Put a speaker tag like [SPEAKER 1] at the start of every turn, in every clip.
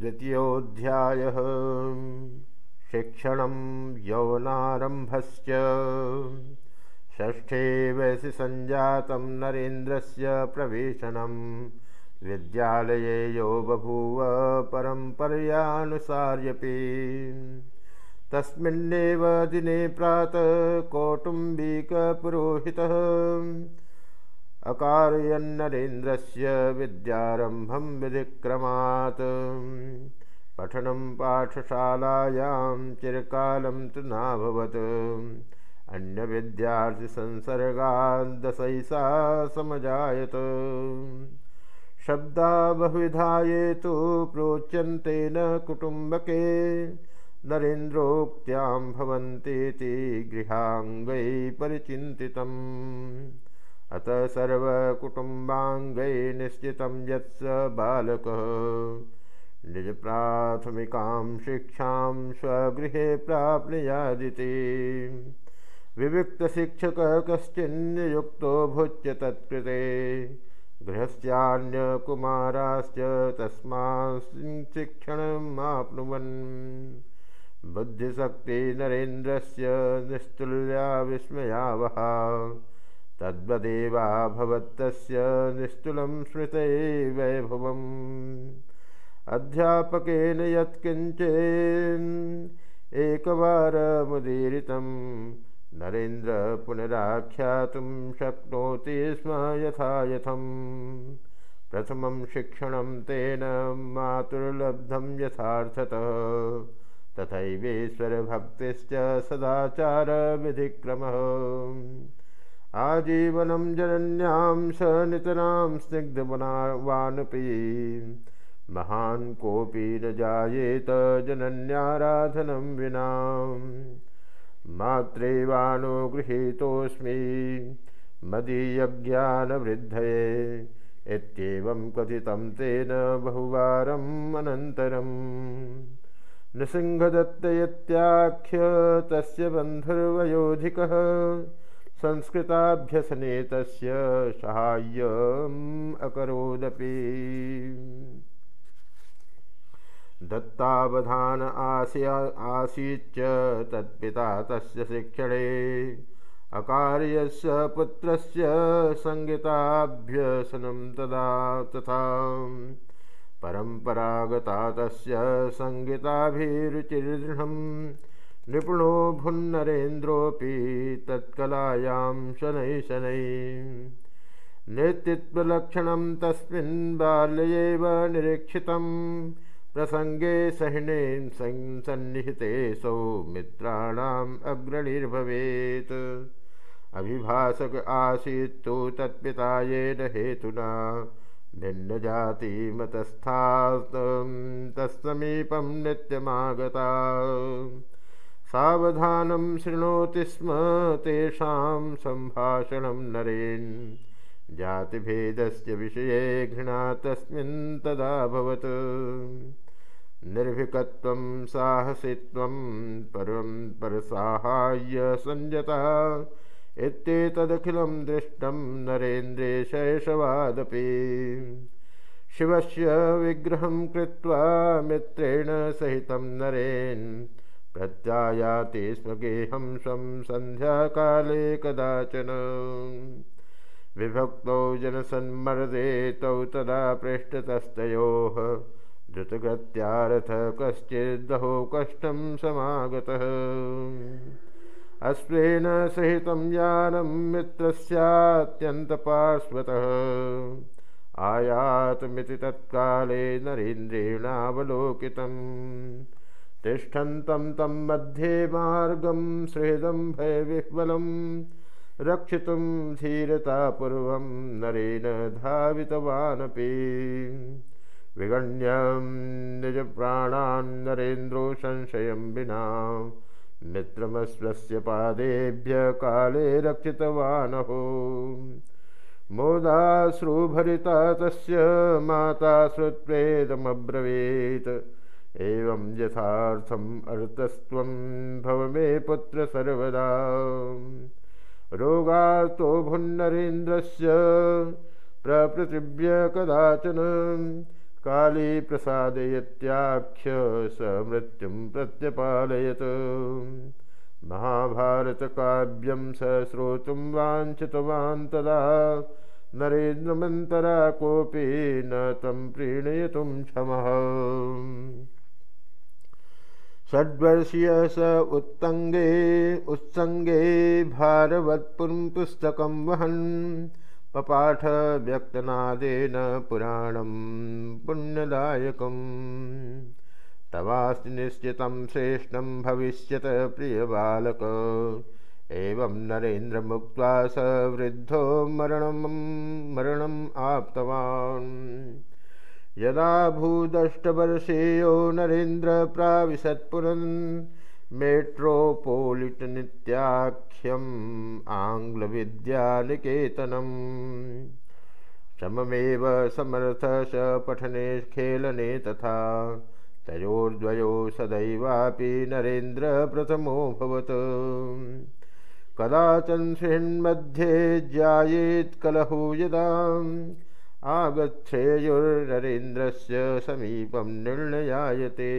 [SPEAKER 1] द्वितीयोऽध्यायः। शिक्षणं यौवनारम्भश्च। षष्ठे वयसि सञ्जातं नरेन्द्रस्य प्रवेशनं। विद्यालये यो बभूव परम्पर्यानुसार्यपि। तस्मिन्नेव दिने प्रातः कौटुम्बिकपुरोहितः अकारयन्नरेन्द्रस्य विद्यारम्भं विधिक्रमात्। पठनं पाठशालायां चिरकालं तु नाभवत्। अन्यविद्यार्थिसंसर्गाद्दशैसा समजायत। शब्दा बहुविधाये तु प्रोच्यन्ते न कुटुम्बके नरेन्द्रोक्त्यां भवन्तीति गृहाङ्गै परिचिन्तितम् अतः सर्वकुटुम्बाङ्गै निश्चितं यत् स बालकः। निजप्राथमिकां शिक्षां स्वगृहे प्राप्नुयादिति। विविक्तशिक्षकः कश्चिन्नियुक्तो भुच्य तत्कृते। गृहस्यान्यकुमाराश्च तस्मात् शिक्षणमाप्नुवन् बुद्धिशक्तिनरेन्द्रस्य निस्तुल्या विस्मयावहा। तद्वदेवा भवत्तस्य निस्तुलं स्मृते वैभवम्। अध्यापकेन एकवारमुदीरितं नरेन्द्र पुनराख्यातुं शक्नोति स्म यथा यथं प्रथमं शिक्षणं तेन मातुर्लब्धं यथार्थतः। तथैवेश्वरभक्तिश्च सदाचारविधिक्रमः। आजीवनं जनन्यां स नितरां स्निग्धवनावानपि। महान् कोऽपि न जायेत जनन्याराधनं विना। मात्रेवानुगृहीतोऽस्मि मदीयज्ञानवृद्धये। इत्येवं कथितं तेन बहुवारम् अनन्तरम्। नृसिंहदत्त इत्याख्य तस्य बन्धुर्वयोधिकः संस्कृताभ्यसने तस्य साहाय्यम् अकरोदपि। दत्तावधान आस्य आसीच्च तत्पिता तस्य शिक्षणे अकार्यस्य पुत्रस्य सङ्गीताभ्यसनं तदा तथा। परम्परागता तस्य सङ्गीताभिरुचिर्दृढम् निपुणो भुन्नरेन्द्रोऽपि तत्कलायां शनैः शनैः। नेतृत्वलक्षणं तस्मिन् बाल्यैव निरीक्षितं प्रसङ्गे सहिणे सन्निहिते सौ मित्राणाम् अग्रणीर्भवेत्। अभिभाषक आसीत् तत्पिता येन हेतुना भिन्नजातिमतस्थास्तं तत्समीपं नित्यमागता सावधानं शृणोति स्म तेषां सम्भाषणं नरेन्। जातिभेदस्य विषये घृणा तस्मिन् तदाभवत् निर्भीकत्वं साहसित्वं परं परसाहाय्यसंयता इत्येतदखिलं दृष्टं नरेन्द्रे शैशवादपि शिवस्य विग्रहं कृत्वा मित्रेण सहितं नरेन् प्रत्यायाति स्म गेहं स्वं सन्ध्याकाले कदाचन। विभक्तौ जनसन्मर्दे तौ तदा पृष्ठतस्तयोः। द्रुतगत्यारथ कश्चिद्दहो कष्टं समागतः। अश्वेन सहितं यानं मित्रस्यात्यन्तपार्श्वतः। आयातमिति तत्काले नरेन्द्रेणावलोकितम् तिष्ठन्तं तं मध्ये मार्गं सुहृदं भयविह्वलं रक्षितुं धीरतापूर्वं नरेण धावितवानपि। विगण्यं निजप्राणान् नरेन्द्रो संशयं विना मित्रमस्वस्य पादेभ्य काले रक्षितवानहो। मोदाश्रुभरिता तस्य माता श्रुत्वेदमब्रवीत् एवं यथार्थम् अर्थस्त्वं भव मे पुत्र सर्वदा। रोगार्तो भुन्नरेन्द्रस्य प्रपृथिव्य कदाचन काली प्रसादयत्याख्य स मृत्युं प्रत्यपालयत्। महाभारतकाव्यं स श्रोतुं वाञ्छितवान् तदा। नरेन्द्रमन्तरा कोऽपि न तं प्रीणयितुं क्षमः षड्वर्षीय स उत्तङ्गे उत्सङ्गे भारवत्पुं पुस्तकं वहन्। पपाठ व्यक्तनादेन पुराणं पुण्यदायकम्। तवास्ति निश्चितं श्रेष्ठं भविष्यत प्रियबालक एवं नरेन्द्रमुक्त्वा स वृद्धो मरणं मरणम् आप्तवान् यदा भूदष्टवर्षेयो नरेन्द्र प्राविशत्पुरन् मेट्रोपोलिटनित्याख्यम् आङ्ग्लविद्यानिकेतनम् सममेव समर्थ स पठने खेलने तथा तयोर्द्वयो सदैवापि नरेन्द्र प्रथमोऽभवत्। कदाचन ज्यायेत् कलहो यदा आगच्छेयुर्नरेन्द्रस्य समीपं निर्णयायते।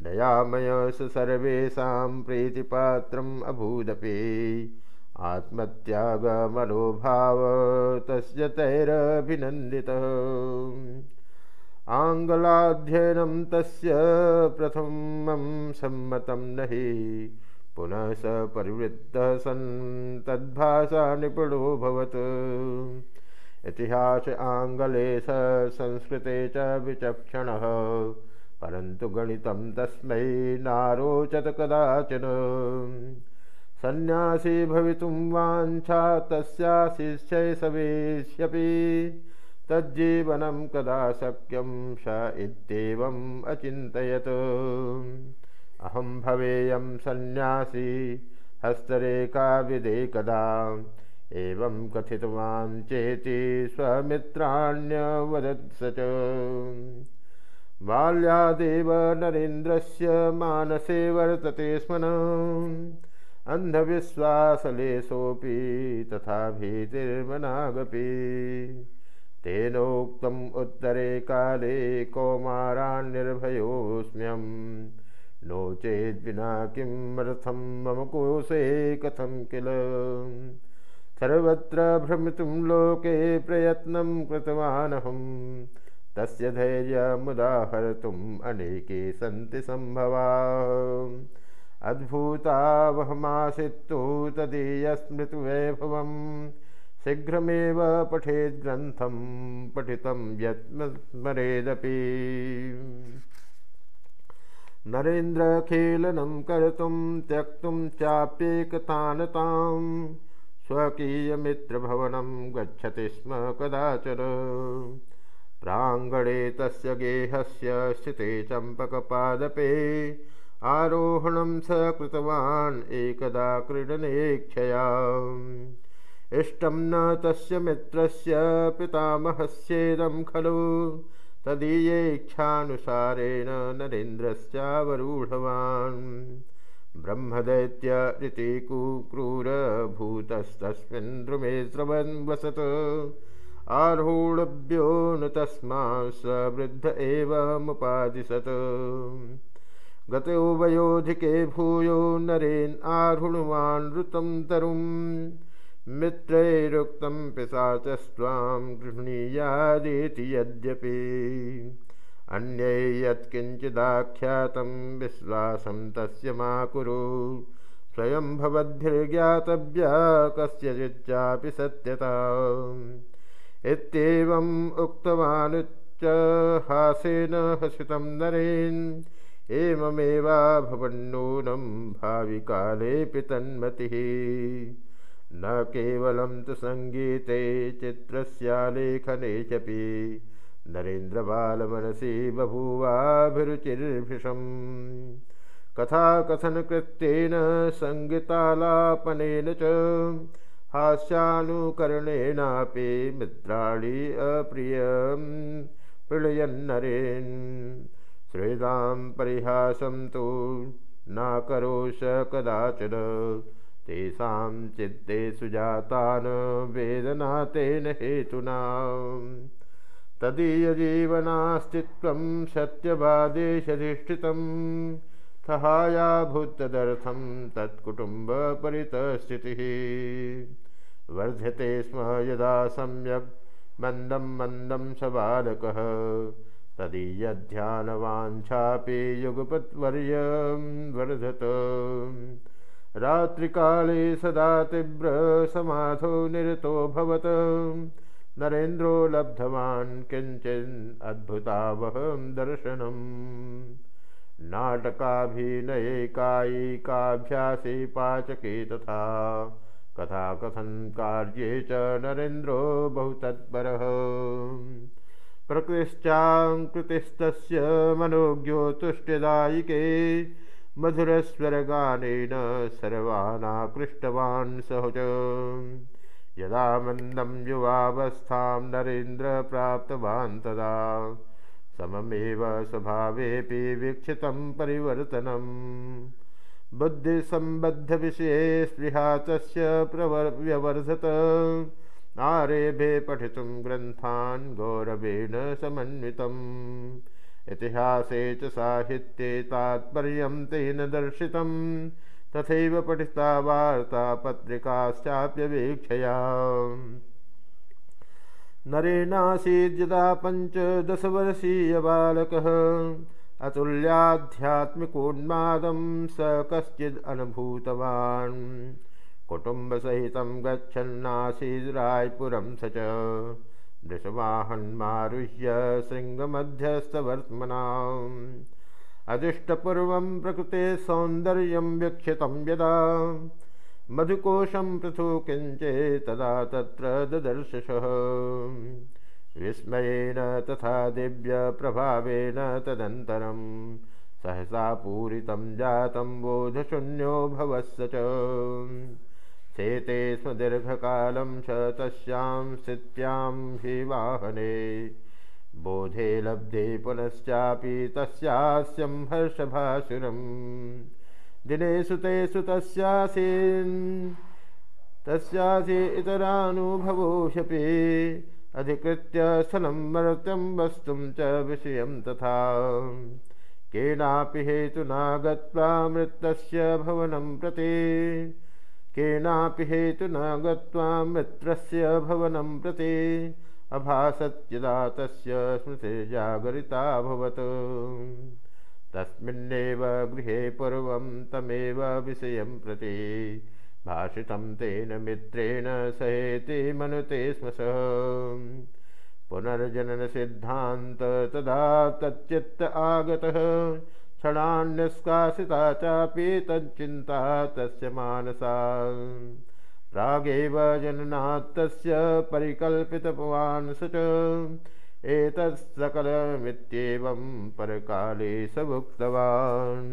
[SPEAKER 1] दयामय स सर्वेषां प्रीतिपात्रम् अभूदपि। आत्मत्यागमनोभाव तस्य तैरभिनन्दितः। आङ्ग्लाध्ययनं तस्य प्रथमं सम्मतं न हि पुनः स परिवृत्तः सन् तद्भाषा निपुणोऽभवत् इतिहास आङ्ग्ले स संस्कृते च विचक्षणः। परन्तु गणितं तस्मै नारोचत कदाचन। सन्न्यासी भवितुं वाञ्छा तस्या शिष्यैषवेष्यपि तज्जीवनं कदा शक्यं स इत्येवम् अचिन्तयत्। अहं भवेयं सन्न्यासी हस्तरेखाविदे कदा एवं कथितवान् चेति स्वमित्राण्यवदत् स च बाल्यादेव नरेन्द्रस्य मानसे वर्तते स्मन। अन्धविश्वासलेशोऽपि तथा भीतिर्मनागपि। तेनोक्तम् उत्तरे काले कौमारान्निर्भयोऽस्म्यहं नो चेद्विना किमर्थं मम कोशे कथं किल? सर्वत्र भ्रमितुं लोके प्रयत्नं कृतवानहम्। तस्य धैर्यमुदाहर्तुम् अनेके सन्ति सम्भवा। अद्भुतावहमासित्तु तदीयस्मृतिवैभवं शीघ्रमेव पठेद्ग्रन्थं पठितं यत्स्मरेदपि नरेन्द्रखेलनं कर्तुं त्यक्तुं चाप्येकतानतां स्वकीयमित्रभवनं गच्छति स्म कदाचन। प्राङ्गणे तस्य गेहस्य स्थिते चम्पकपादपे आरोहणं स कृतवान् एकदा क्रीडनेक्षया। इष्टं न तस्य मित्रस्य पितामहस्येदं खलु। तदीयेच्छानुसारेण नरेन्द्रस्यावरूढवान् ब्रह्मदैत्य इति कुक्रूरभूतस्तस्मिन् द्रुमे स्रवन् वसत्। आरूढभ्यो न तस्मा स वृद्ध एवमुपादिशत् गतो वयोधिके भूयो नरेन् आरुणवान् ऋतं तरुं मित्रैरुक्तं पिशाचस्त्वां गृह्णीयादेति यद्यपि अन्यै यत्किञ्चिदाख्यातं विश्वासं तस्य मा कुरु। स्वयं भवद्भिर्ज्ञातव्या कस्यचिच्चापि सत्यता। इत्येवम् उक्तवानुच्च हासेन हसितं नरेन्। एवमेवा भवन्नूनं भाविकालेऽपि तन्मतिः। न केवलं तु सङ्गीते चित्रस्यालेखने चपि नरेन्द्रबालमनसि बभूवाभिरुचिर्भृशम् कथाकथनकृत्येन सङ्गीतालापनेन च हास्यानुकरणेनापि मित्राणि अप्रियं प्रणयन्नरेन् श्रेदां परिहासं तु नाकरोष कदाचन तेषां चित्ते सुजातान् वेदना तेन हेतुना तदीयजीवनास्तित्वं सत्यवादेशधिष्ठितं सहायाभूतदर्थं तत्कुटुम्बपरितस्थितिः। वर्ध्यते स्म यदा सम्यक् मन्दं मन्दं स बालकः। तदीयध्यानवाञ्छापि युगपत्वर्यं वर्धत। रात्रिकाले सदा तीव्रसमाधौ निरतोऽभवत् नरेन्द्रो लब्धवान् किञ्चिन् अद्भुतावहं दर्शनम्। नाटकाभिनये पाचके तथा कथाकथनकार्ये च नरेन्द्रो बहु तत्परः प्रकृश्चाङ्कृतिस्तस्य मनोज्ञो तुष्ट्यदायिके मधुरस्वरगानेन सर्वानाकृष्टवान् सहज। यदा मन्दं युवावस्थां नरेन्द्र प्राप्तवान् तदा सममेव स्वभावेऽपि वीक्षितं परिवर्तनम्। बुद्धिसम्बद्धविषये स्पृहा तस्य प्रवर्व्यवर्धत आरेभे पठितुं ग्रन्थान् गौरवेण समन्वितम्। इतिहासे च साहित्ये तात्पर्यं तेन दर्शितम् तथैव पठिता वार्ता पत्रिकाश्चाप्यवेक्षया नरेणासीद्यदा पञ्चदशवर्षीयबालकः अतुल्याध्यात्मिकोन्मादं स कश्चिदनुभूतवान् कुटुम्बसहितं गच्छन्नासीद् रायपुरं स च। दृशवाहन्मारुह्य शृङ्गमध्यस्थवर्त्मनाम् अदृष्टपूर्वं प्रकृते सौन्दर्यं वीक्षितं यदा मधुकोशं पृथु किञ्चे तदा तत्र ददर्शशः विस्मयेन तथा दिव्यप्रभावेन तदन्तरं सहसा पूरितं जातं बोधशून्यो शेते स्म दीर्घकालं च तस्यां स्थित्यां हि वाहने बोधे लब्धे पुनश्चापि तस्यास्यं हर्षभासुरम्। दिनेषु तेषु तस्यासीन् तस्यासि इतरानुभवोऽप्यपि अधिकृत्य स्थलं मर्त्यं वस्तुं च विषयं तथा। केनापि हेतुना गत्वा मृतस्य भवनं प्रति केनापि हेतुना गत्वा मित्रस्य भवनं प्रति अभासत्यदा तस्य स्मृतिर्जागरिताभवत् तस्मिन्नेव गृहे पूर्वं तमेव विषयं प्रति भाषितं तेन मित्रेण सहेति मनुते स्म सः। पुनर्जननसिद्धान्त तदा तच्चित्त आगतः। क्षणान्यस्कासिता चापि तच्चिन्ता तस्य मानसा प्रागेव जननात्तस्य परिकल्पितवान् स च एतत् सकलमित्येवं परकाले स भुक्तवान्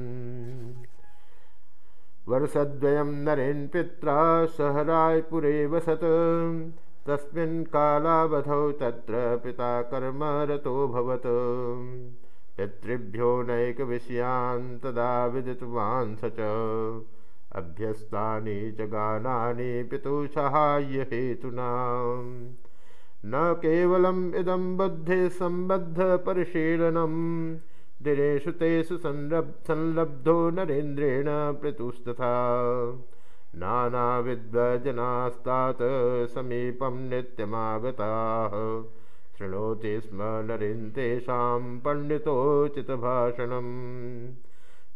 [SPEAKER 1] वर्षद्वयं नरेन् पित्रा सह रायपुरे वसत् तस्मिन् कालावधौ तत्र पिता कर्मरतोऽभवत् पितृभ्यो नैकविषयान् तदा विदितवान् स च अभ्यस्तानि च गानानि पितुसाहाय्यहेतुना न केवलम् इदं बुद्धे सम्बद्धपरिशीलनं दिनेषु तेषु संरब् संलब्धो नरेन्द्रेण पितुस्तथा। नानाविद्वजनास्तात् समीपं नित्यमागताः। शृणोति स्म नरेन् तेषां पण्डितोचितभाषणम्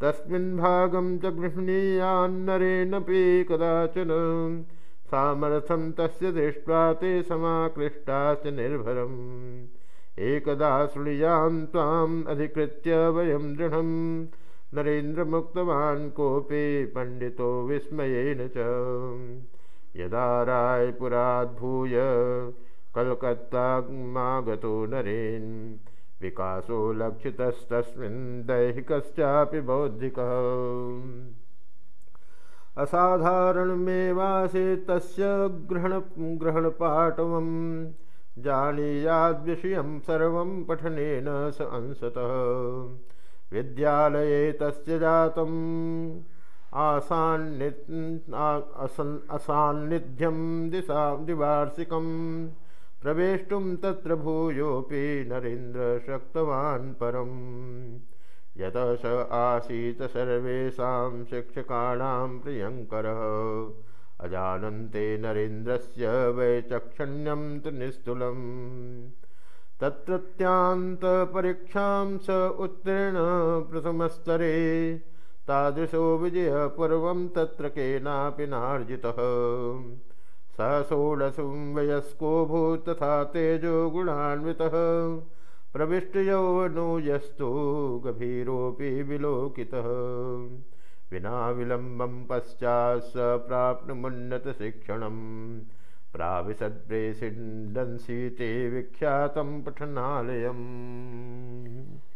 [SPEAKER 1] तस्मिन् भागं च गृह्णीयान्नरेणपि कदाचन सामर्थ्यं तस्य दृष्ट्वा ते समाकृष्टाश्च निर्भरम्। एकदा शृणुयां त्वाम् अधिकृत्य वयं दृढं। नरेन्द्रमुक्तवान् कोऽपि पण्डितो विस्मयेन च। यदा रायपुराद्भूय कल्कत्तामागतो नरेन् विकासो लक्षितस्तस्मिन् दैहिकश्चापि बौद्धिकः। असाधारणमेवासे तस्य ग्रहण ग्रहणपाटवं जानीयाद्विषयं सर्वं पठनेन स अंशतः। विद्यालये तस्य जातम् आसान्नि असान्निध्यं दिशा द्विवार्षिकं प्रवेष्टुं तत्र भूयोऽपि नरेन्द्रशक्तवान् परम्। यतः स आसीत् सर्वेषां शिक्षकाणां प्रियङ्करः। अजानन्ते नरेन्द्रस्य वैचक्षण्यं तु निस्तुलम् तत्रत्यान्तपरीक्षां स उत्तीर्ण प्रथमस्तरे। तादृशो विजयपूर्वं तत्र केनापि नार्जितः स षोडशं वयस्को तथा तेजो गुणान्वितः। प्रविष्टयौवनो यस्तु गभीरोऽपि विलोकितः। विना विलम्बं पश्चात् स प्राप्नुमुन्नतशिक्षणं प्राविशद्प्रेसिडन्सीते विख्यातं पठनालयम्